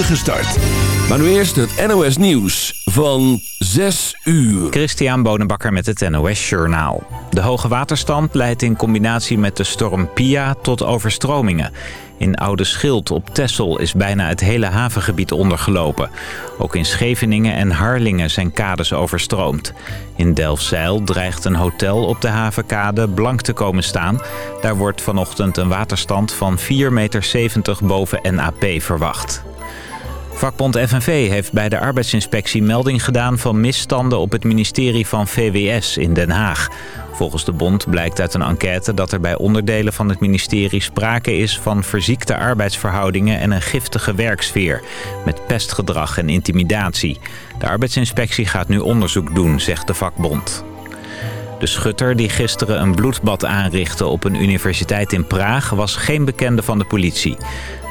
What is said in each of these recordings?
start. Maar nu eerst het NOS Nieuws van 6 uur. Christian Bonenbakker met het NOS Journaal. De hoge waterstand leidt in combinatie met de storm Pia tot overstromingen. In Oude Schild op Texel is bijna het hele havengebied ondergelopen. Ook in Scheveningen en Harlingen zijn kades overstroomd. In Delfzijl dreigt een hotel op de havenkade blank te komen staan. Daar wordt vanochtend een waterstand van 4,70 meter boven NAP verwacht. Vakbond FNV heeft bij de arbeidsinspectie melding gedaan van misstanden op het ministerie van VWS in Den Haag. Volgens de bond blijkt uit een enquête dat er bij onderdelen van het ministerie sprake is van verziekte arbeidsverhoudingen en een giftige werksfeer. Met pestgedrag en intimidatie. De arbeidsinspectie gaat nu onderzoek doen, zegt de vakbond. De schutter die gisteren een bloedbad aanrichtte op een universiteit in Praag... was geen bekende van de politie.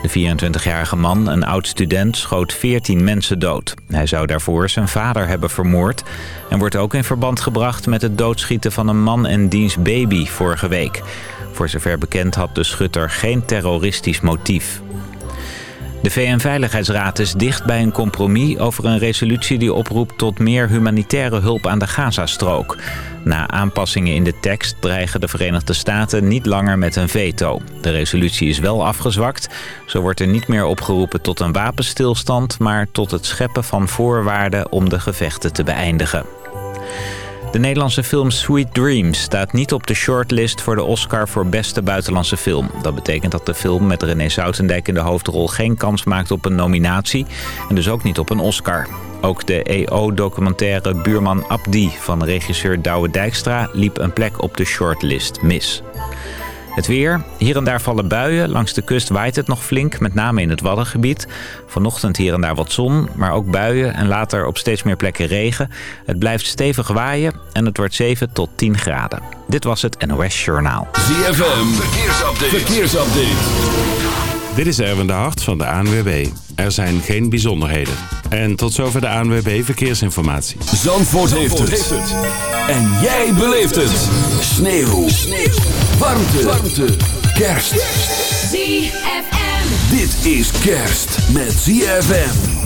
De 24-jarige man, een oud-student, schoot 14 mensen dood. Hij zou daarvoor zijn vader hebben vermoord... en wordt ook in verband gebracht met het doodschieten van een man en diens baby vorige week. Voor zover bekend had de schutter geen terroristisch motief. De VN-veiligheidsraad is dicht bij een compromis over een resolutie die oproept tot meer humanitaire hulp aan de Gazastrook. Na aanpassingen in de tekst dreigen de Verenigde Staten niet langer met een veto. De resolutie is wel afgezwakt. Zo wordt er niet meer opgeroepen tot een wapenstilstand... maar tot het scheppen van voorwaarden om de gevechten te beëindigen. De Nederlandse film Sweet Dreams staat niet op de shortlist voor de Oscar voor beste buitenlandse film. Dat betekent dat de film met René Soutendijk in de hoofdrol geen kans maakt op een nominatie en dus ook niet op een Oscar. Ook de EO-documentaire Buurman Abdi van regisseur Douwe Dijkstra liep een plek op de shortlist mis. Het weer. Hier en daar vallen buien. Langs de kust waait het nog flink, met name in het Waddengebied. Vanochtend hier en daar wat zon, maar ook buien en later op steeds meer plekken regen. Het blijft stevig waaien en het wordt 7 tot 10 graden. Dit was het NOS Journaal. ZFM, verkeersupdate. verkeersupdate. Dit is Erwin de Hart van de ANWB. Er zijn geen bijzonderheden. En tot zover de ANWB Verkeersinformatie. Zandvoort, heeft, het. En jij beleeft het. Sneeuw. Sneeuw. Warmte. Warmte. Kerst. ZFM. Dit is kerst met ZFM.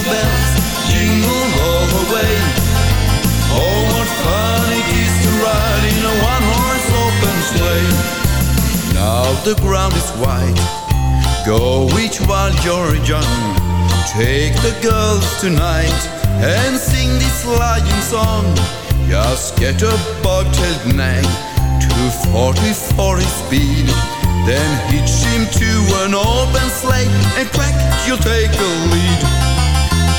Jingle bells, jingle all the way. Oh, what fun it is to ride in a one-horse open sleigh. Now the ground is white. Go each while you're young. Take the girls tonight and sing this lying song. Just get a bobtailed nag to 40 for his speed. Then hitch him to an open sleigh and crack, you'll take the lead.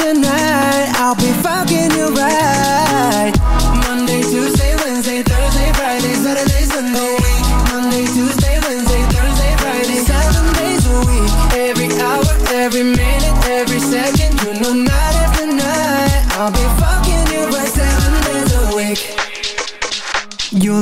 Night after night I'll be fucking you right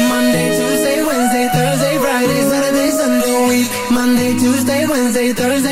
Monday, Tuesday, Wednesday, Thursday, Friday, Saturday, Sunday, week. Monday, Tuesday, Wednesday, Thursday.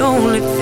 only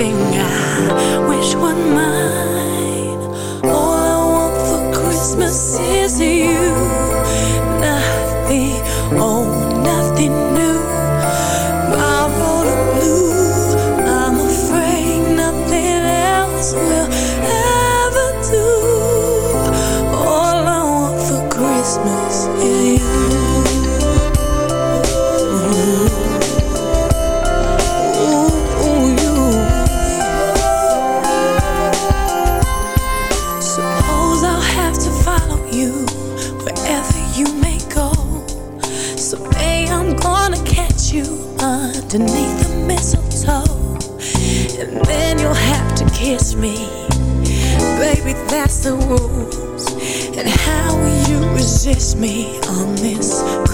that's the rules. And how will you resist me on this?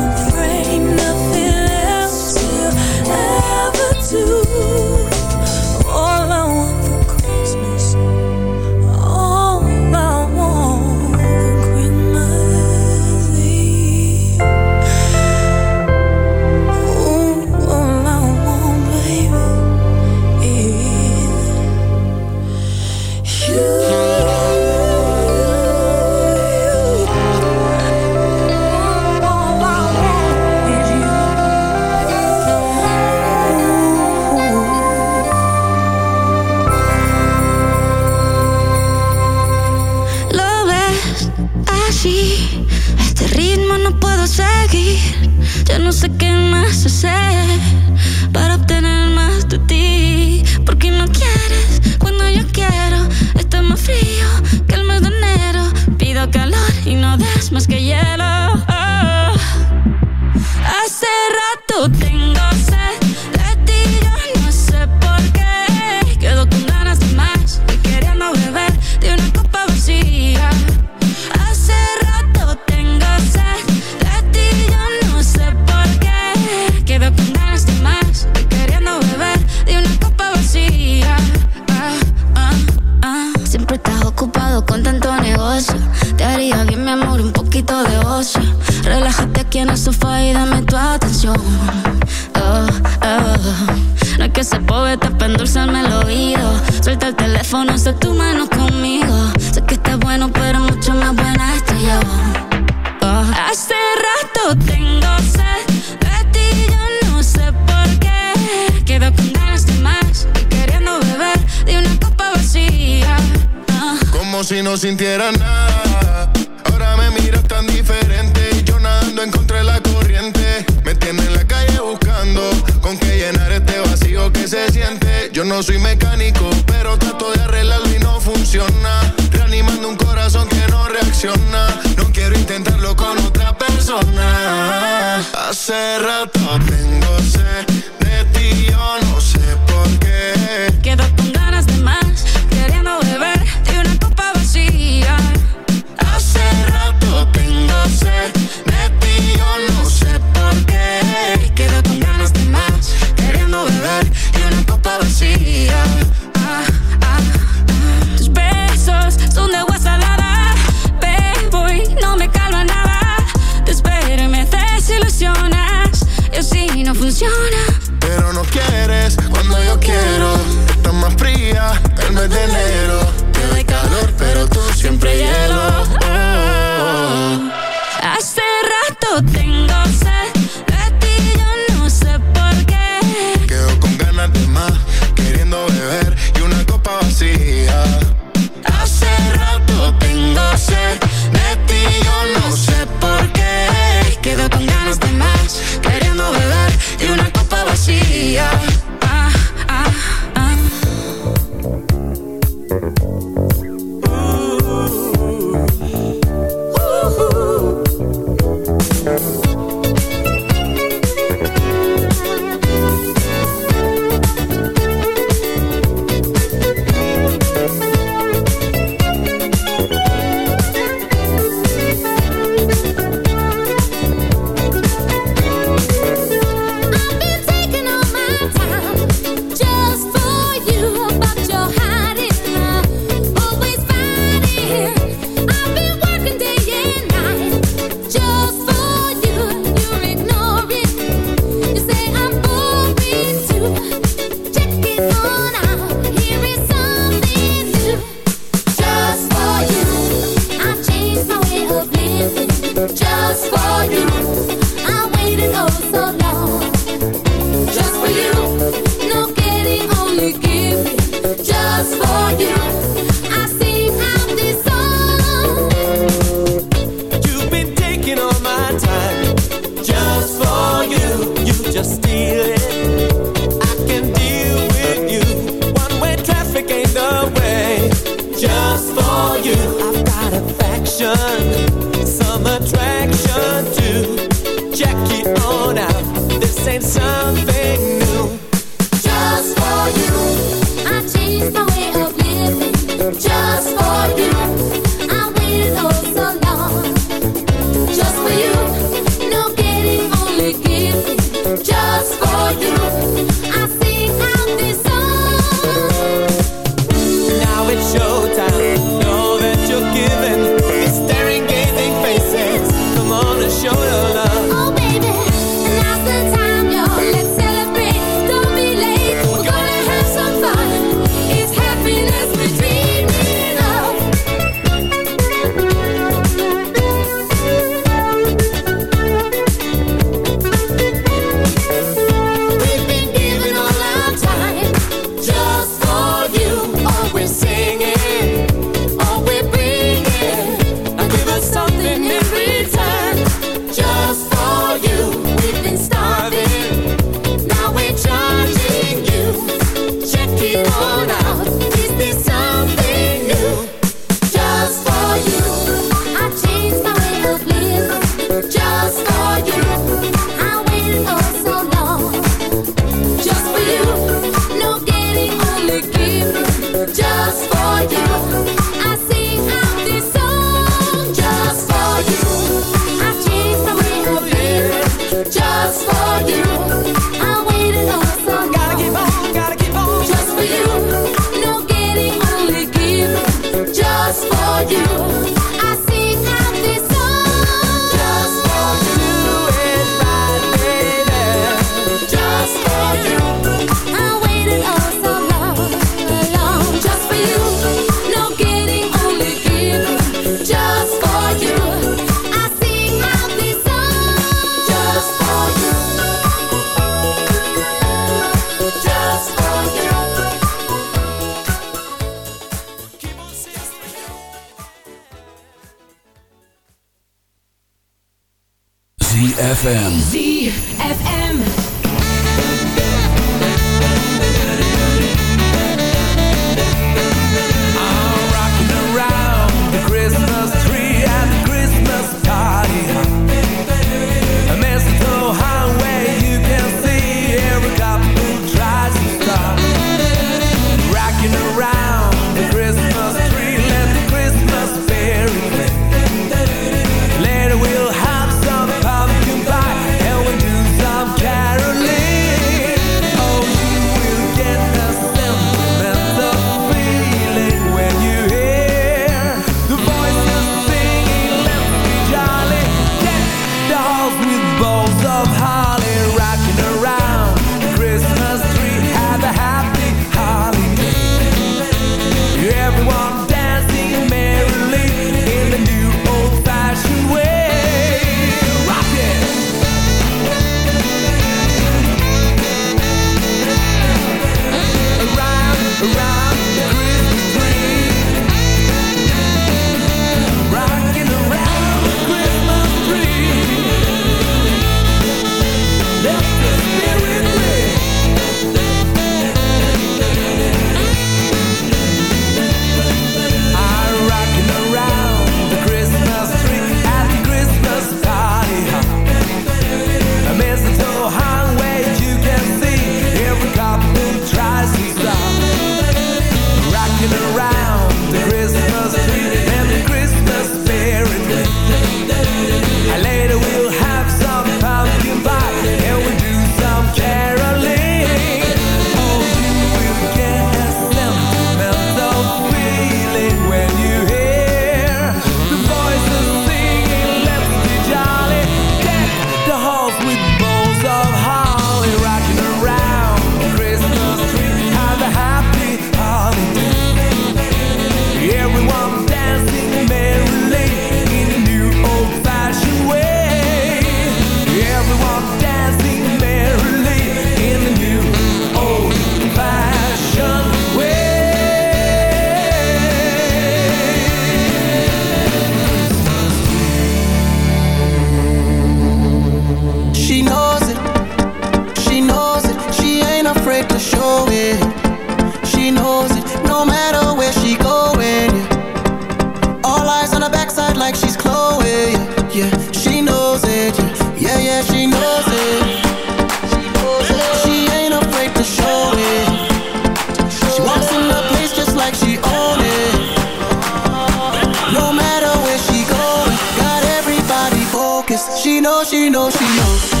She knows. she knows. she knows.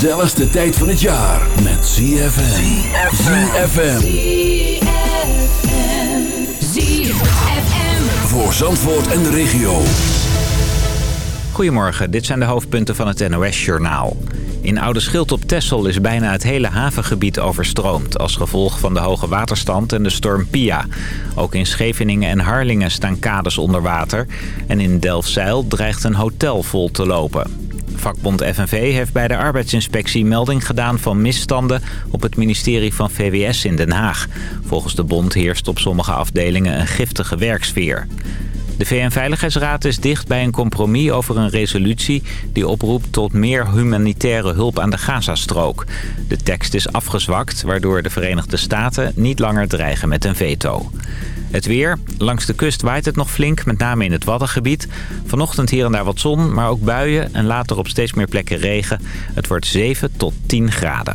gezelligste tijd van het jaar met ZFM. ZFM. ZFM. Voor Zandvoort en de regio. Goedemorgen, dit zijn de hoofdpunten van het NOS-journaal. In Oude Schild op Texel is bijna het hele havengebied overstroomd... als gevolg van de hoge waterstand en de storm Pia. Ook in Scheveningen en Harlingen staan kades onder water... en in Delfzijl dreigt een hotel vol te lopen. Vakbond FNV heeft bij de arbeidsinspectie melding gedaan van misstanden op het ministerie van VWS in Den Haag. Volgens de bond heerst op sommige afdelingen een giftige werksfeer. De VN-veiligheidsraad is dicht bij een compromis over een resolutie... die oproept tot meer humanitaire hulp aan de Gazastrook. De tekst is afgezwakt, waardoor de Verenigde Staten niet langer dreigen met een veto. Het weer. Langs de kust waait het nog flink, met name in het Waddengebied. Vanochtend hier en daar wat zon, maar ook buien en later op steeds meer plekken regen. Het wordt 7 tot 10 graden.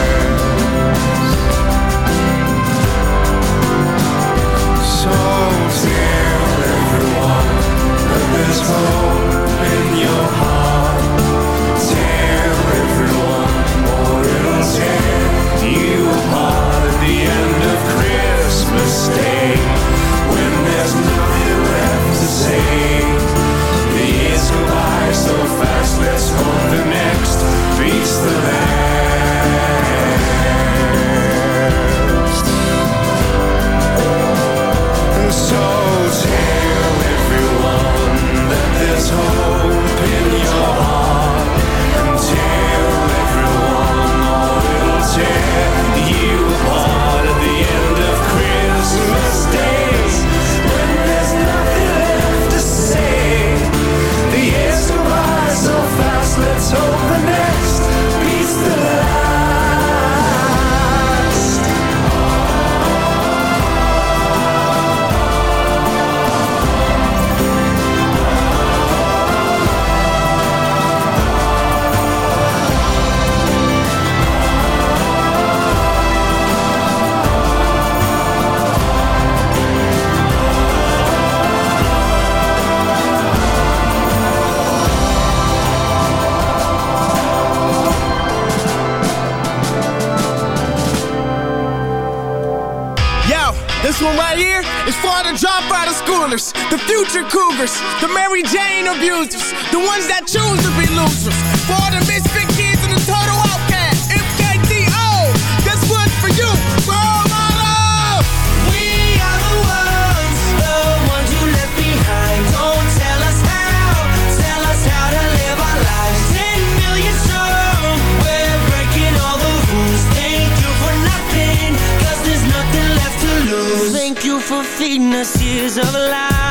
Future cougars, the Mary Jane abusers, the ones that choose to be losers. For all the misfit kids and the total outcasts. MKTO, this one's for you. Role model. We are the ones, the ones you left behind. Don't tell us how, tell us how to live our lives. Ten million strong, we're breaking all the rules. Thank you for nothing, cause there's nothing left to lose. Thank you for feeding us years of lies.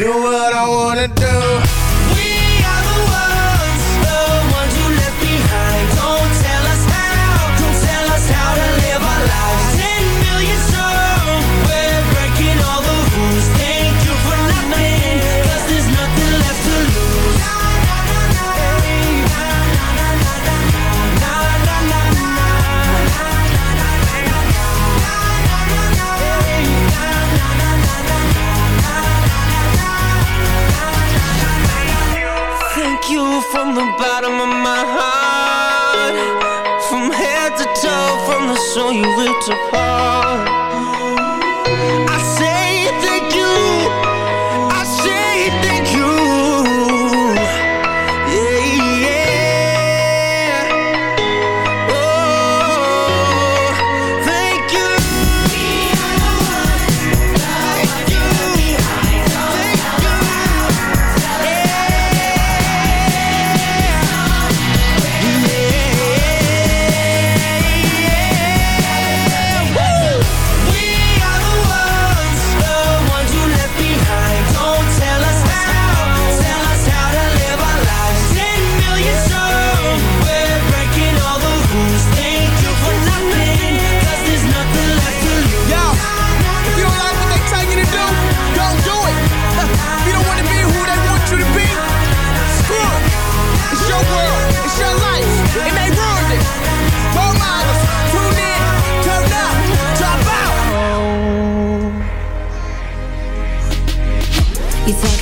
Do what I wanna do.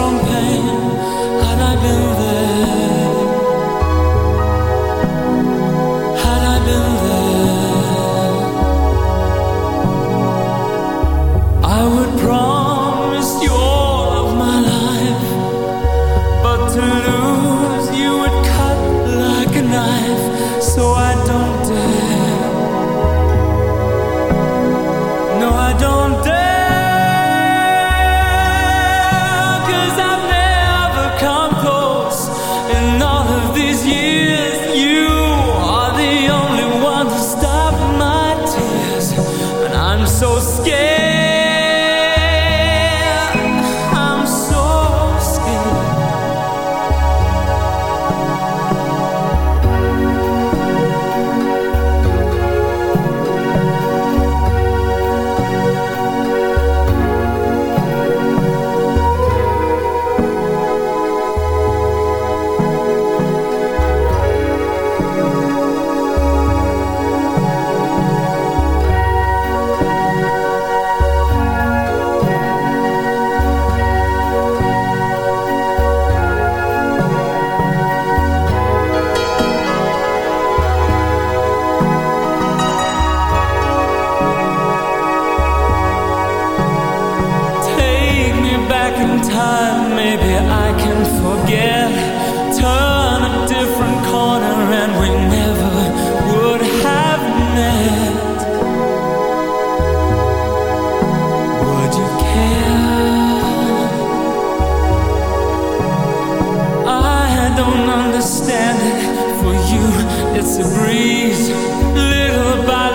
from pain had I been there.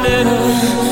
middle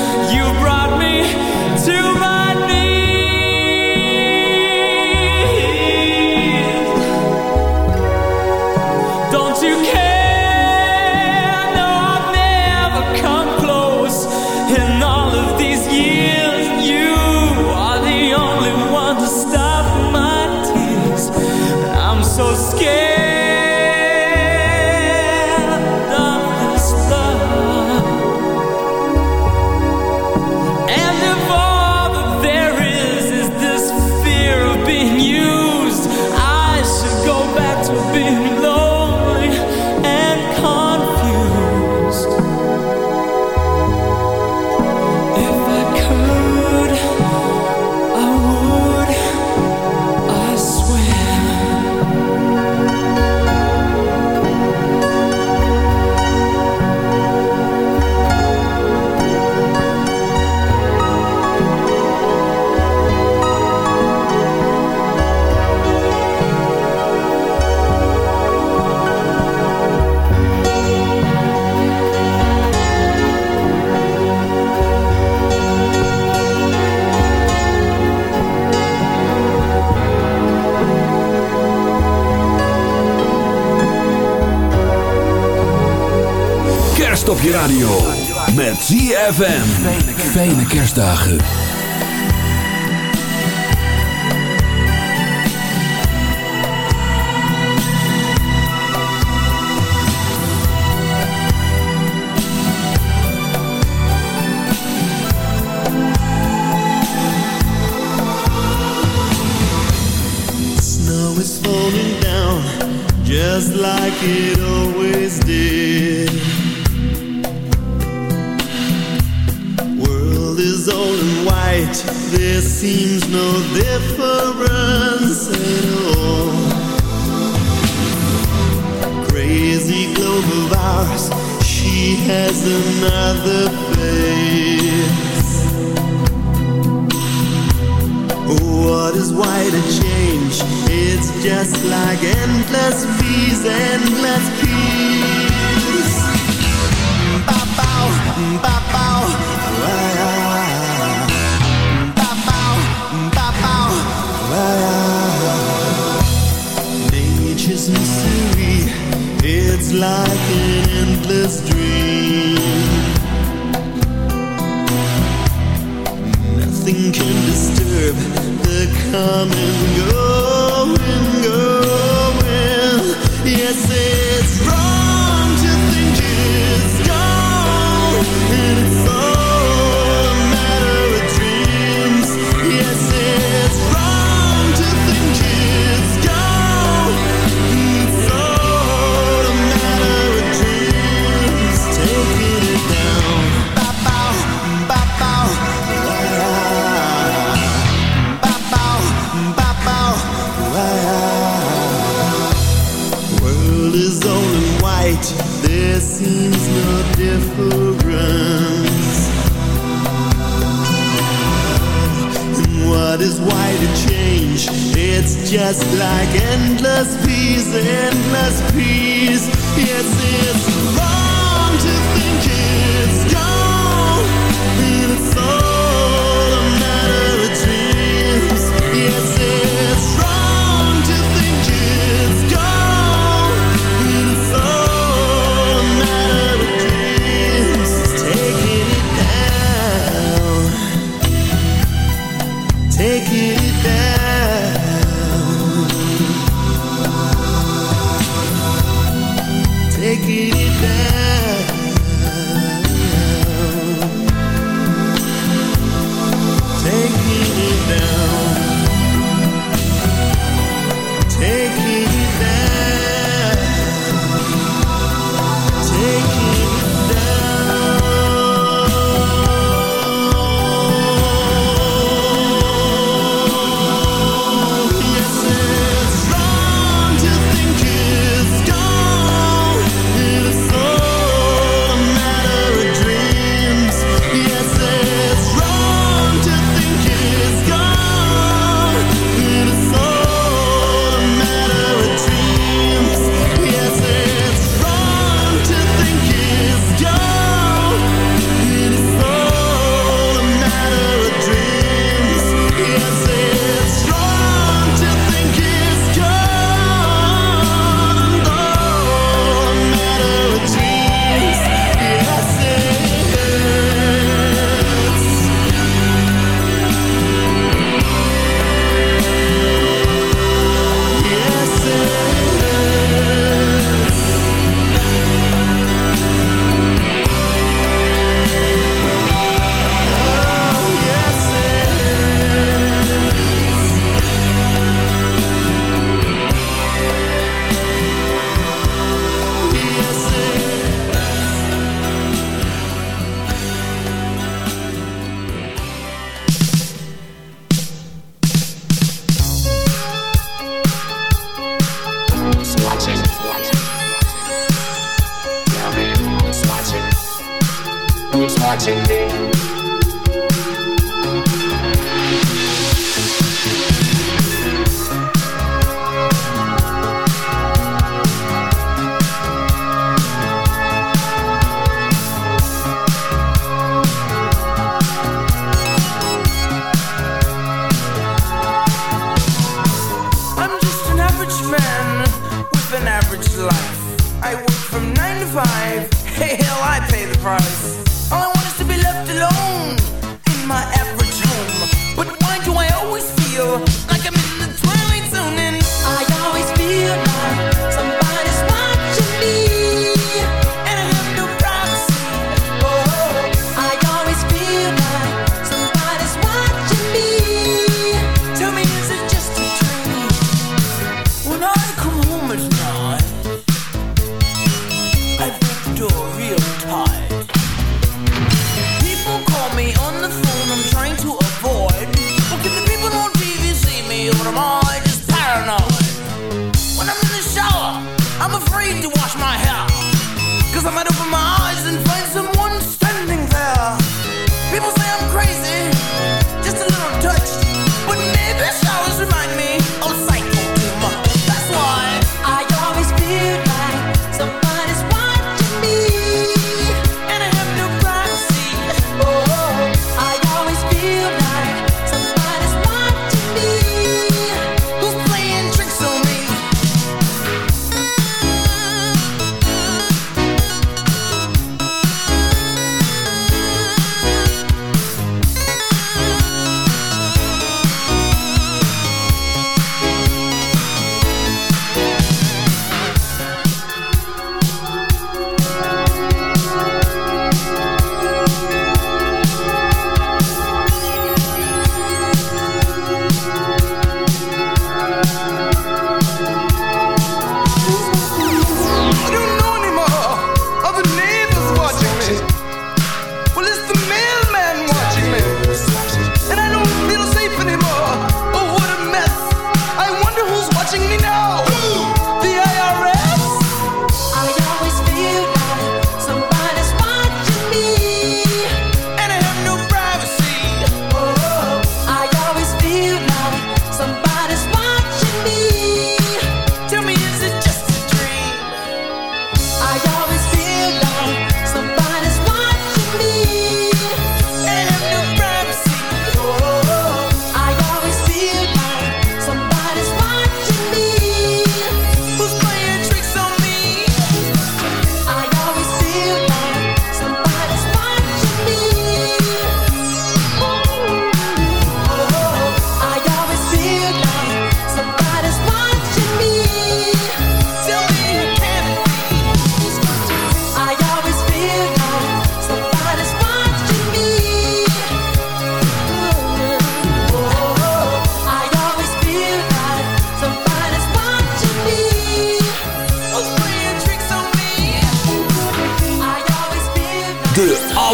ZFM. Fijne kerstdagen. Snow is falling down, just like it always did. is all in white. There seems no difference at all. Crazy globe of ours She has another face. What is why to change? It's just like endless bees, endless dream. Nothing can disturb the come and go seems no difference And what is why to change? It's just like endless peace, endless peace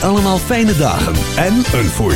Allemaal fijne dagen en een voorspoedig